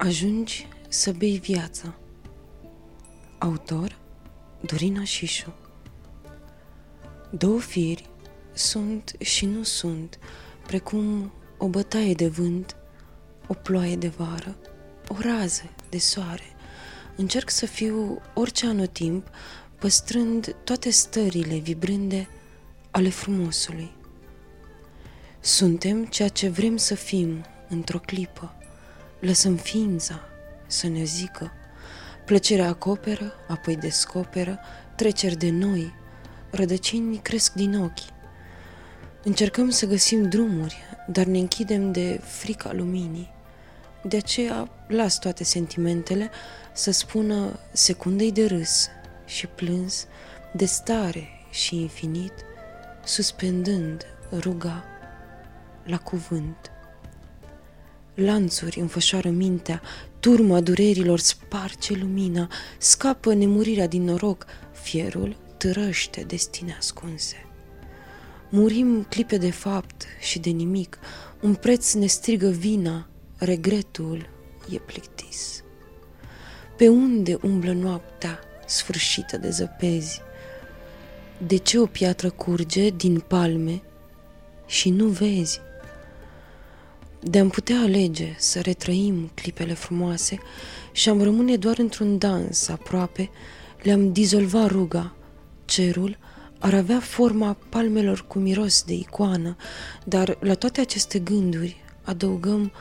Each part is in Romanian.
Ajungi să bei viața. Autor Dorina Șișu. Două firi sunt și nu sunt Precum o bătaie de vânt O ploaie de vară O rază de soare. Încerc să fiu orice anotimp Păstrând toate stările vibrânde Ale frumosului. Suntem ceea ce vrem să fim Într-o clipă Lăsăm ființa să ne zică. Plăcerea acoperă, apoi descoperă, treceri de noi, rădăcini cresc din ochi. Încercăm să găsim drumuri, dar ne închidem de frica luminii. De aceea las toate sentimentele să spună secundei de râs și plâns, de stare și infinit, suspendând ruga la cuvânt. Lanțuri înfășoară mintea, turma durerilor sparge lumina, scapă nemurirea din noroc, fierul târăște destine ascunse. Murim clipe de fapt și de nimic, un preț ne strigă vina, regretul e plictis. Pe unde umblă noaptea sfârșită de zăpezi? De ce o piatră curge din palme și nu vezi? De-am putea alege să retrăim clipele frumoase și am rămâne doar într-un dans aproape, le-am dizolva ruga. Cerul ar avea forma palmelor cu miros de icoană, dar la toate aceste gânduri adăugăm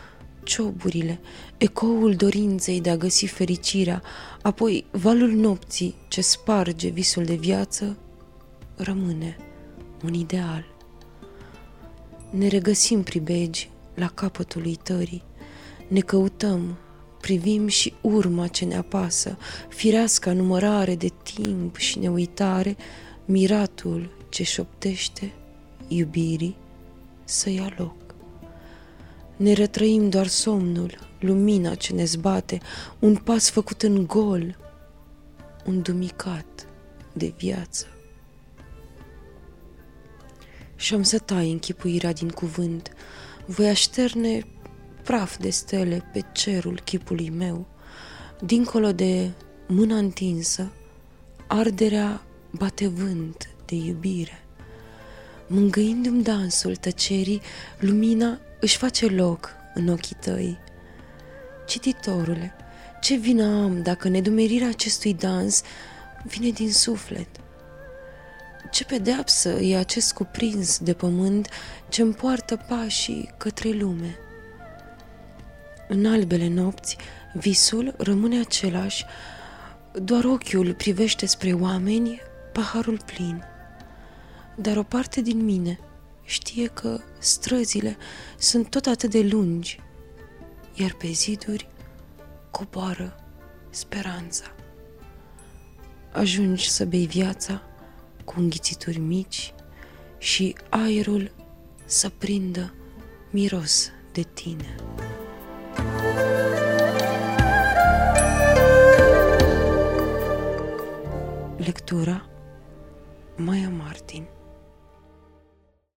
cioburile, ecoul dorinței de a găsi fericirea, apoi valul nopții ce sparge visul de viață, rămâne un ideal. Ne regăsim pribegi la capătul uitării. Ne căutăm, privim și urma ce ne apasă, fireasca numărare de timp și neuitare, miratul ce șoptește iubirii să ia loc. Ne retrăim doar somnul, lumina ce ne zbate, un pas făcut în gol, un dumicat de viață. Și am să tai închipuirea din cuvânt, voi așterne praf de stele pe cerul chipului meu. Dincolo de mâna întinsă, arderea bate vânt de iubire. Mângâindu-mi dansul tăcerii, lumina își face loc în ochii tăi. Cititorule, ce vină am dacă nedumerirea acestui dans vine din suflet? Ce pedeapsă e acest cuprins de pământ ce îmi poartă pașii către lume? În albele nopți, visul rămâne același, doar ochiul privește spre oameni paharul plin. Dar o parte din mine știe că străzile sunt tot atât de lungi, iar pe ziduri coboară speranța. Ajungi să bei viața cu înghițituri mici și aerul să prindă miros de tine. Lectura